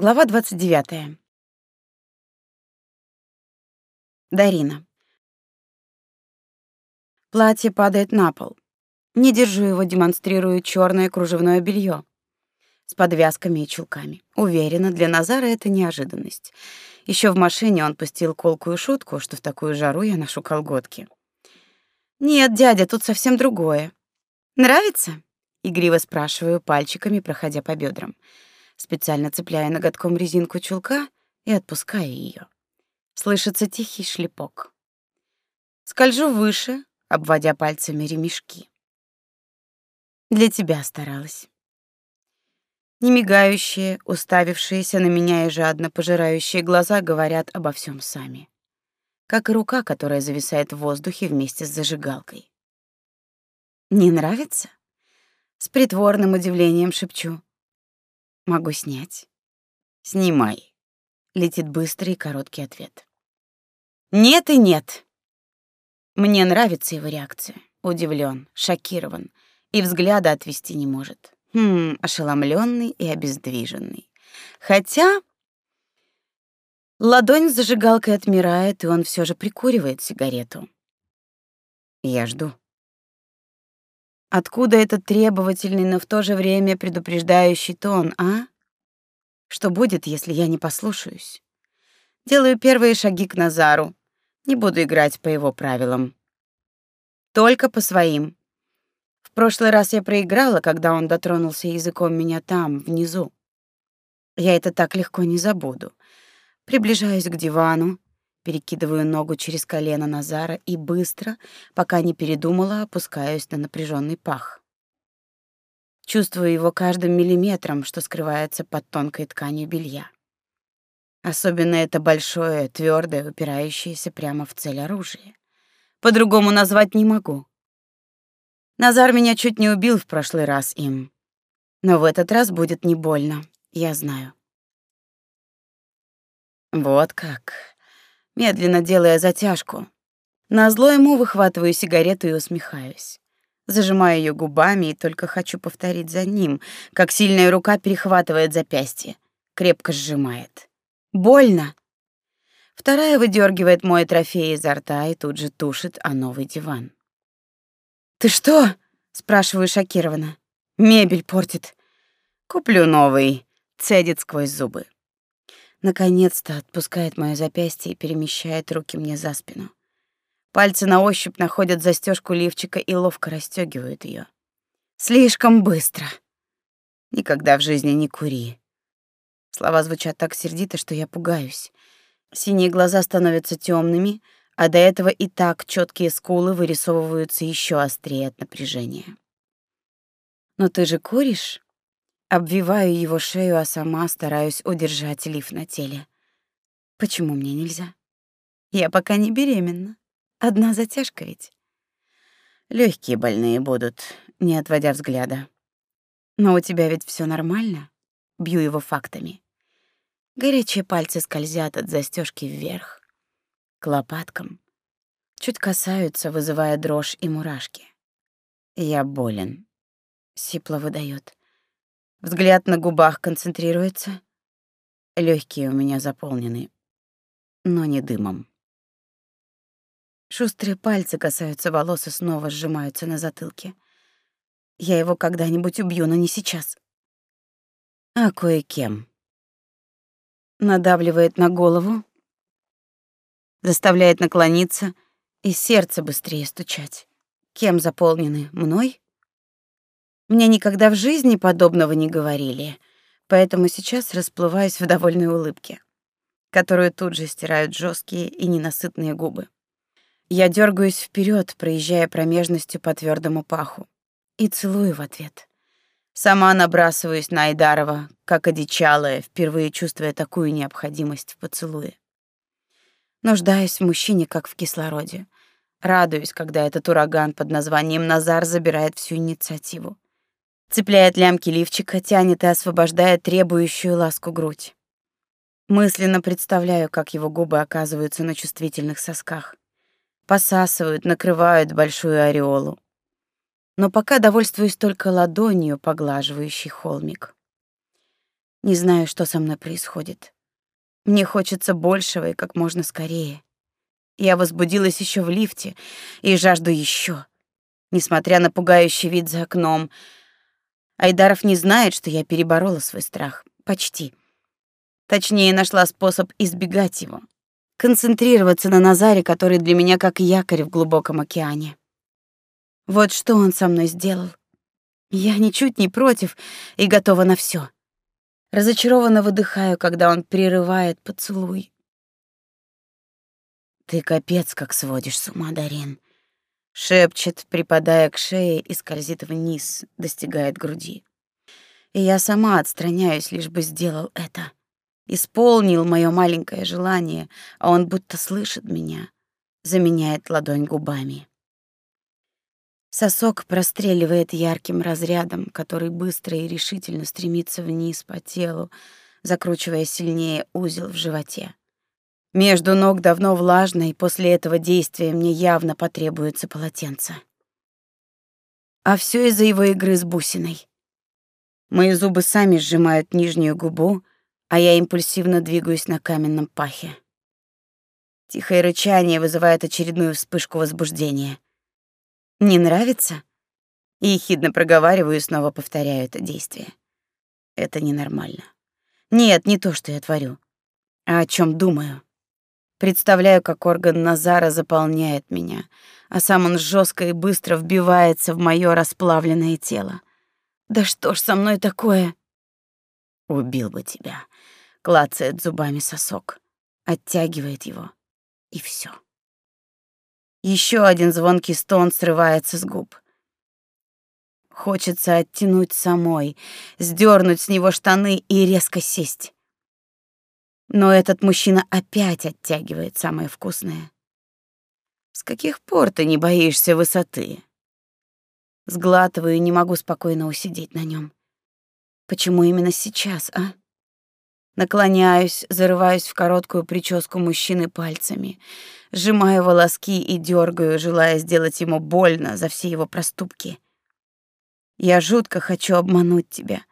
Глава 29. Дарина. Платье падает на пол. Не держу его, демонстрирую черное кружевное белье с подвязками и чулками. Уверена, для Назара это неожиданность. Еще в машине он пустил колкую шутку, что в такую жару я ношу колготки. Нет, дядя, тут совсем другое. Нравится? Игриво спрашиваю пальчиками, проходя по бедрам специально цепляя ноготком резинку чулка и отпуская ее. Слышится тихий шлепок. Скольжу выше, обводя пальцами ремешки. Для тебя старалась. Немигающие, уставившиеся на меня и жадно пожирающие глаза говорят обо всем сами. Как и рука, которая зависает в воздухе вместе с зажигалкой. Не нравится? С притворным удивлением шепчу. Могу снять. Снимай. Летит быстрый и короткий ответ. Нет и нет. Мне нравится его реакция. Удивлен, шокирован и взгляда отвести не может. Хм, ошеломленный и обездвиженный. Хотя ладонь с зажигалкой отмирает, и он все же прикуривает сигарету. Я жду. Откуда этот требовательный, но в то же время предупреждающий тон, а? Что будет, если я не послушаюсь? Делаю первые шаги к Назару. Не буду играть по его правилам. Только по своим. В прошлый раз я проиграла, когда он дотронулся языком меня там, внизу. Я это так легко не забуду. Приближаюсь к дивану, Перекидываю ногу через колено Назара и быстро, пока не передумала, опускаюсь на напряженный пах. Чувствую его каждым миллиметром, что скрывается под тонкой тканью белья. Особенно это большое, твердое, упирающееся прямо в цель оружие. По-другому назвать не могу. Назар меня чуть не убил в прошлый раз им. Но в этот раз будет не больно, я знаю. Вот как медленно делая затяжку. Назло ему выхватываю сигарету и усмехаюсь. Зажимаю ее губами и только хочу повторить за ним, как сильная рука перехватывает запястье, крепко сжимает. Больно. Вторая выдергивает мой трофей изо рта и тут же тушит о новый диван. Ты что? спрашиваю шокированно. Мебель портит. Куплю новый, цедит сквозь зубы. Наконец-то отпускает моё запястье и перемещает руки мне за спину. Пальцы на ощупь находят застежку лифчика и ловко расстегивают ее. Слишком быстро. Никогда в жизни не кури. Слова звучат так сердито, что я пугаюсь. Синие глаза становятся темными, а до этого и так четкие скулы вырисовываются еще острее от напряжения. Но ты же куришь? Обвиваю его шею, а сама стараюсь удержать лиф на теле. Почему мне нельзя? Я пока не беременна. Одна затяжка ведь. Легкие больные будут, не отводя взгляда. Но у тебя ведь все нормально? Бью его фактами. Горячие пальцы скользят от застежки вверх, к лопаткам. Чуть касаются, вызывая дрожь и мурашки. Я болен. Сипло выдает. Взгляд на губах концентрируется. Легкие у меня заполнены, но не дымом. Шустрые пальцы касаются волос и снова сжимаются на затылке. Я его когда-нибудь убью, но не сейчас. А кое-кем. Надавливает на голову, заставляет наклониться и сердце быстрее стучать. Кем заполнены? Мной? Мне никогда в жизни подобного не говорили, поэтому сейчас расплываюсь в довольной улыбке, которую тут же стирают жесткие и ненасытные губы. Я дергаюсь вперед, проезжая промежностью по твердому паху, и целую в ответ. Сама набрасываюсь на Айдарова, как одичалая, впервые чувствуя такую необходимость в поцелуе. Нуждаюсь в мужчине, как в кислороде. Радуюсь, когда этот ураган под названием Назар забирает всю инициативу цепляет лямки лифчика, тянет и освобождает требующую ласку грудь. Мысленно представляю, как его губы оказываются на чувствительных сосках. Посасывают, накрывают большую ореолу. Но пока довольствуюсь только ладонью, поглаживающей холмик. Не знаю, что со мной происходит. Мне хочется большего и как можно скорее. Я возбудилась еще в лифте и жажду еще. Несмотря на пугающий вид за окном, Айдаров не знает, что я переборола свой страх. Почти. Точнее, нашла способ избегать его. Концентрироваться на Назаре, который для меня как якорь в глубоком океане. Вот что он со мной сделал. Я ничуть не против и готова на все. Разочарованно выдыхаю, когда он прерывает поцелуй. Ты капец как сводишь с ума, Дарин шепчет, припадая к шее и скользит вниз, достигает груди. И я сама отстраняюсь, лишь бы сделал это. Исполнил мое маленькое желание, а он будто слышит меня, заменяет ладонь губами. Сосок простреливает ярким разрядом, который быстро и решительно стремится вниз по телу, закручивая сильнее узел в животе. Между ног давно влажно, и после этого действия мне явно потребуется полотенце. А все из-за его игры с бусиной. Мои зубы сами сжимают нижнюю губу, а я импульсивно двигаюсь на каменном пахе. Тихое рычание вызывает очередную вспышку возбуждения. Не нравится? И ехидно проговариваю и снова повторяю это действие. Это ненормально. Нет, не то, что я творю, а о чем думаю. Представляю, как орган Назара заполняет меня, а сам он жестко и быстро вбивается в мое расплавленное тело. Да что ж со мной такое? Убил бы тебя. Клацает зубами сосок, оттягивает его, и все. Еще один звонкий стон срывается с губ. Хочется оттянуть самой, сдернуть с него штаны и резко сесть. Но этот мужчина опять оттягивает самое вкусное. С каких пор ты не боишься высоты? Сглатываю и не могу спокойно усидеть на нем. Почему именно сейчас, а? Наклоняюсь, зарываюсь в короткую прическу мужчины пальцами, сжимаю волоски и дергаю, желая сделать ему больно за все его проступки. Я жутко хочу обмануть тебя,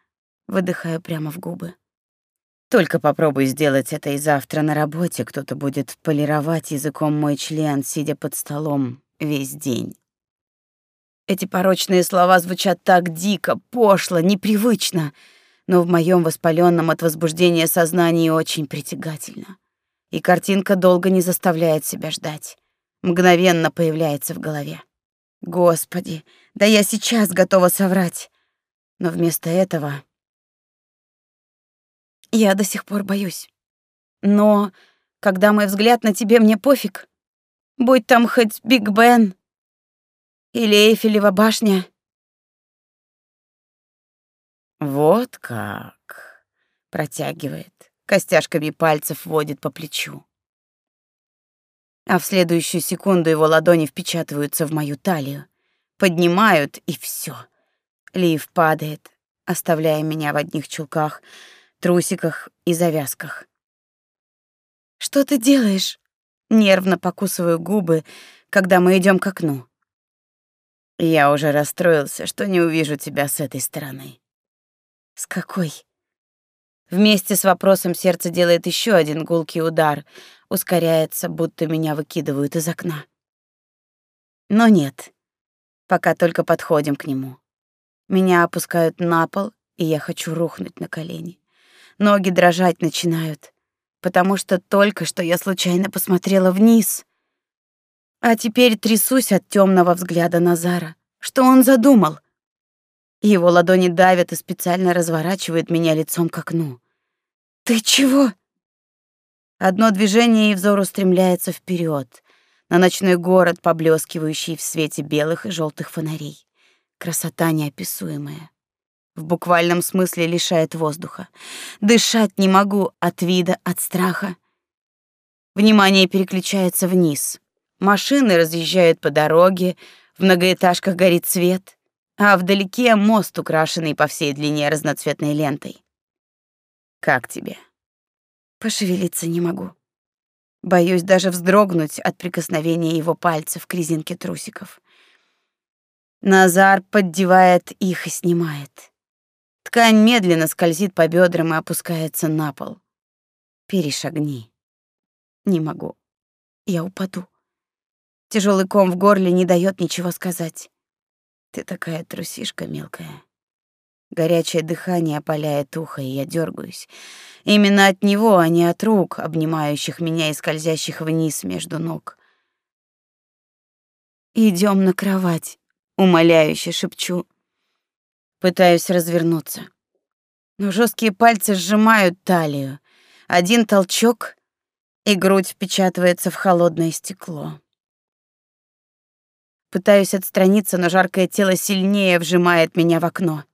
выдыхаю прямо в губы. Только попробуй сделать это и завтра на работе кто-то будет полировать языком мой член, сидя под столом весь день. Эти порочные слова звучат так дико, пошло, непривычно, но в моем воспаленном от возбуждения сознании очень притягательно. И картинка долго не заставляет себя ждать. Мгновенно появляется в голове. Господи, да я сейчас готова соврать. Но вместо этого я до сих пор боюсь. Но когда мой взгляд на тебе, мне пофиг. Будь там хоть Биг Бен или Эйфелева башня. Вот как, протягивает, костяшками пальцев водит по плечу. А в следующую секунду его ладони впечатываются в мою талию, поднимают и все. Лив падает, оставляя меня в одних чулках — трусиках и завязках. Что ты делаешь? Нервно покусываю губы, когда мы идем к окну. Я уже расстроился, что не увижу тебя с этой стороны. С какой? Вместе с вопросом сердце делает еще один гулкий удар, ускоряется, будто меня выкидывают из окна. Но нет. Пока только подходим к нему. Меня опускают на пол, и я хочу рухнуть на колени. Ноги дрожать начинают, потому что только что я случайно посмотрела вниз. А теперь трясусь от темного взгляда Назара. Что он задумал? Его ладони давят и специально разворачивают меня лицом к окну. Ты чего? Одно движение и взор устремляется вперед, на ночной город, поблескивающий в свете белых и желтых фонарей. Красота неописуемая в буквальном смысле лишает воздуха. Дышать не могу от вида, от страха. Внимание переключается вниз. Машины разъезжают по дороге, в многоэтажках горит свет, а вдалеке мост, украшенный по всей длине разноцветной лентой. Как тебе? Пошевелиться не могу. Боюсь даже вздрогнуть от прикосновения его пальцев к резинке трусиков. Назар поддевает их и снимает. Ткань медленно скользит по бедрам и опускается на пол. Перешагни. Не могу. Я упаду. Тяжелый ком в горле не дает ничего сказать. Ты такая трусишка мелкая. Горячее дыхание опаляет ухо, и я дергаюсь. Именно от него, а не от рук, обнимающих меня и скользящих вниз между ног. Идем на кровать, умоляюще шепчу. Пытаюсь развернуться. Но жесткие пальцы сжимают талию. Один толчок, и грудь впечатывается в холодное стекло. Пытаюсь отстраниться, но жаркое тело сильнее вжимает меня в окно.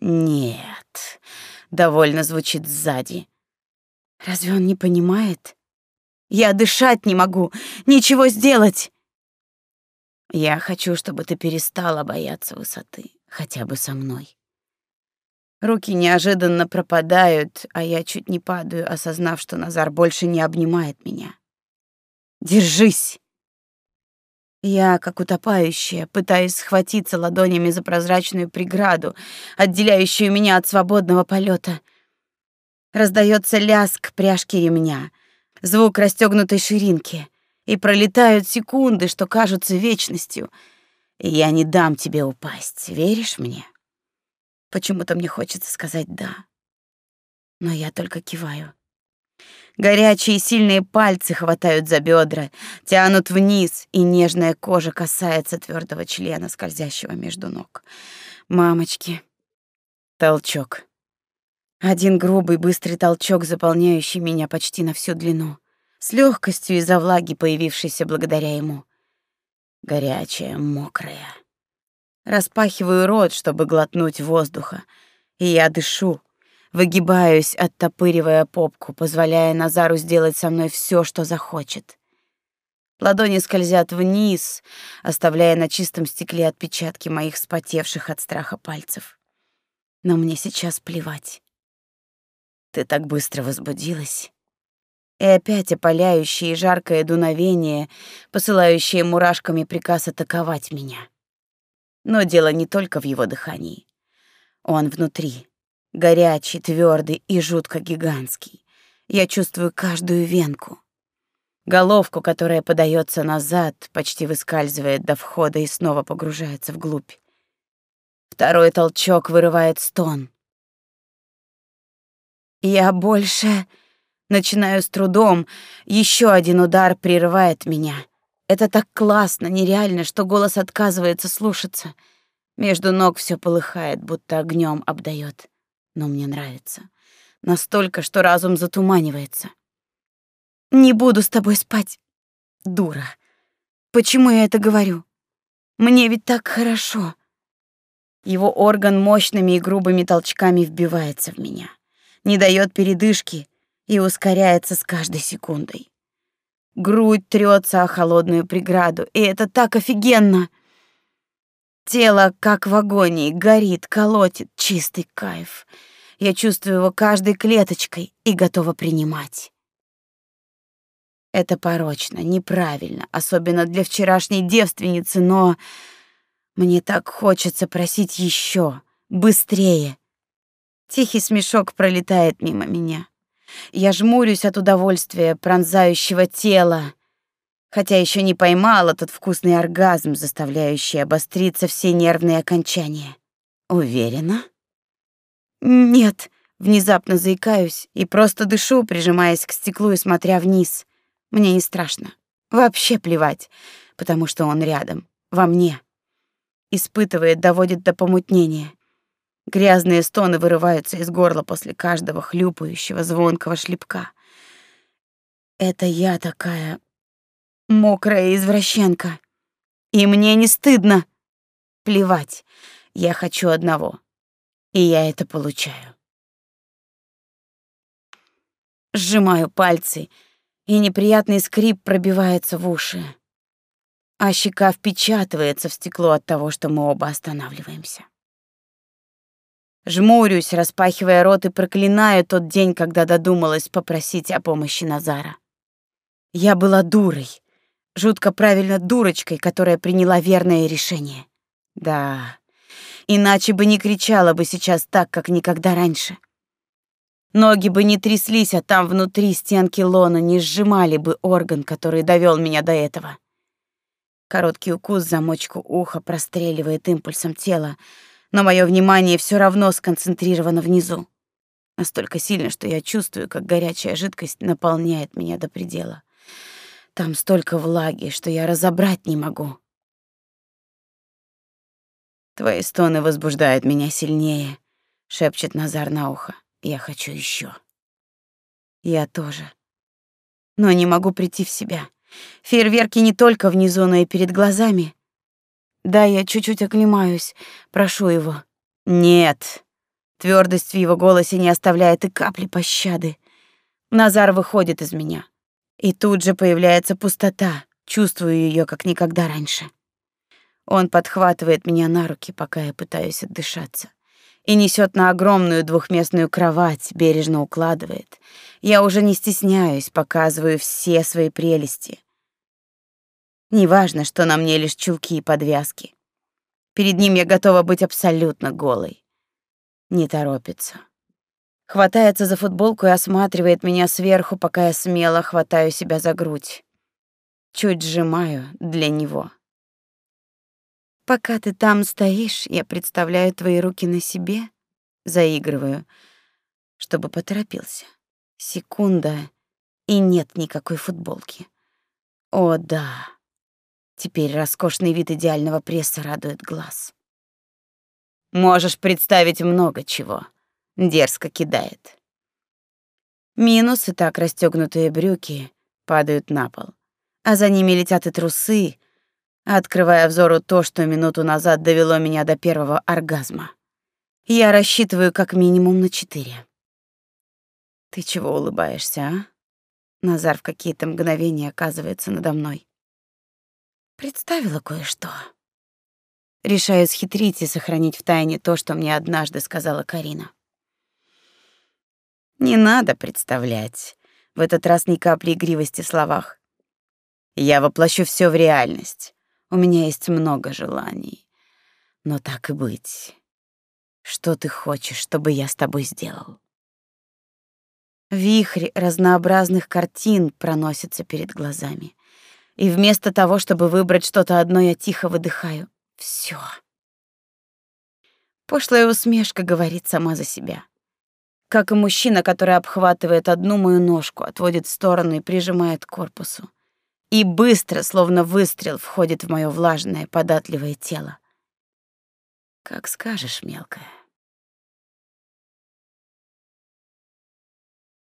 Нет, довольно звучит сзади. Разве он не понимает? Я дышать не могу, ничего сделать. Я хочу, чтобы ты перестала бояться высоты, хотя бы со мной. Руки неожиданно пропадают, а я чуть не падаю, осознав, что Назар больше не обнимает меня. Держись. Я, как утопающая, пытаюсь схватиться ладонями за прозрачную преграду, отделяющую меня от свободного полета. Раздается лязг пряжки ремня, звук расстегнутой ширинки — и пролетают секунды, что кажутся вечностью. Я не дам тебе упасть, веришь мне? Почему-то мне хочется сказать «да». Но я только киваю. Горячие сильные пальцы хватают за бедра, тянут вниз, и нежная кожа касается твердого члена, скользящего между ног. Мамочки. Толчок. Один грубый, быстрый толчок, заполняющий меня почти на всю длину с легкостью из-за влаги, появившейся благодаря ему. Горячая, мокрая. Распахиваю рот, чтобы глотнуть воздуха, и я дышу, выгибаюсь, оттопыривая попку, позволяя Назару сделать со мной все, что захочет. Ладони скользят вниз, оставляя на чистом стекле отпечатки моих спотевших от страха пальцев. Но мне сейчас плевать. Ты так быстро возбудилась. И опять опаляющее и жаркое дуновение, посылающее мурашками приказ атаковать меня. Но дело не только в его дыхании. Он внутри, горячий, твердый и жутко гигантский. Я чувствую каждую венку. Головку, которая подается назад, почти выскальзывает до входа и снова погружается вглубь. Второй толчок вырывает стон. Я больше Начинаю с трудом. Еще один удар прерывает меня. Это так классно, нереально, что голос отказывается слушаться. Между ног все полыхает, будто огнем обдает. Но мне нравится. Настолько, что разум затуманивается. Не буду с тобой спать. Дура. Почему я это говорю? Мне ведь так хорошо. Его орган мощными и грубыми толчками вбивается в меня. Не дает передышки, и ускоряется с каждой секундой. Грудь трется о холодную преграду, и это так офигенно. Тело, как в агонии, горит, колотит, чистый кайф. Я чувствую его каждой клеточкой и готова принимать. Это порочно, неправильно, особенно для вчерашней девственницы, но мне так хочется просить еще, быстрее. Тихий смешок пролетает мимо меня. Я жмурюсь от удовольствия пронзающего тела, хотя еще не поймала тот вкусный оргазм, заставляющий обостриться все нервные окончания. Уверена? Нет, внезапно заикаюсь и просто дышу, прижимаясь к стеклу и смотря вниз. Мне не страшно. Вообще плевать, потому что он рядом, во мне. Испытывает, доводит до помутнения. Грязные стоны вырываются из горла после каждого хлюпающего звонкого шлепка. Это я такая мокрая извращенка. И мне не стыдно. Плевать. Я хочу одного. И я это получаю. Сжимаю пальцы, и неприятный скрип пробивается в уши. А щека впечатывается в стекло от того, что мы оба останавливаемся. Жмурюсь, распахивая рот и проклинаю тот день, когда додумалась попросить о помощи Назара. Я была дурой, жутко правильно дурочкой, которая приняла верное решение. Да, Иначе бы не кричала бы сейчас так, как никогда раньше. Ноги бы не тряслись, а там внутри стенки лона не сжимали бы орган, который довел меня до этого. Короткий укус замочку уха простреливает импульсом тела, но мое внимание все равно сконцентрировано внизу. Настолько сильно, что я чувствую, как горячая жидкость наполняет меня до предела. Там столько влаги, что я разобрать не могу. Твои стоны возбуждают меня сильнее, шепчет Назар на ухо. Я хочу еще. Я тоже. Но не могу прийти в себя. Фейерверки не только внизу, но и перед глазами. Да, я чуть-чуть оклемаюсь, прошу его. Нет. Твердость в его голосе не оставляет и капли пощады. Назар выходит из меня. И тут же появляется пустота. Чувствую ее как никогда раньше. Он подхватывает меня на руки, пока я пытаюсь отдышаться и несет на огромную двухместную кровать, бережно укладывает. Я уже не стесняюсь, показываю все свои прелести. Неважно, что на мне лишь чулки и подвязки. Перед ним я готова быть абсолютно голой. Не торопится. Хватается за футболку и осматривает меня сверху, пока я смело хватаю себя за грудь. Чуть сжимаю для него. Пока ты там стоишь, я представляю твои руки на себе, заигрываю, чтобы поторопился. Секунда, и нет никакой футболки. О, да. Теперь роскошный вид идеального пресса радует глаз. Можешь представить много чего. Дерзко кидает. Минус и так расстёгнутые брюки падают на пол, а за ними летят и трусы, открывая взору то, что минуту назад довело меня до первого оргазма. Я рассчитываю как минимум на четыре. Ты чего улыбаешься, а? Назар в какие-то мгновения оказывается надо мной. Представила кое-что. Решаю схитрить и сохранить в тайне то, что мне однажды сказала Карина. Не надо представлять. В этот раз ни капли игривости в словах. Я воплощу все в реальность. У меня есть много желаний. Но так и быть. Что ты хочешь, чтобы я с тобой сделал? Вихрь разнообразных картин проносится перед глазами. И вместо того, чтобы выбрать что-то одно, я тихо выдыхаю. Всё. Пошлая усмешка говорит сама за себя. Как и мужчина, который обхватывает одну мою ножку, отводит в сторону и прижимает к корпусу и быстро, словно выстрел, входит в моё влажное, податливое тело. Как скажешь, мелкая.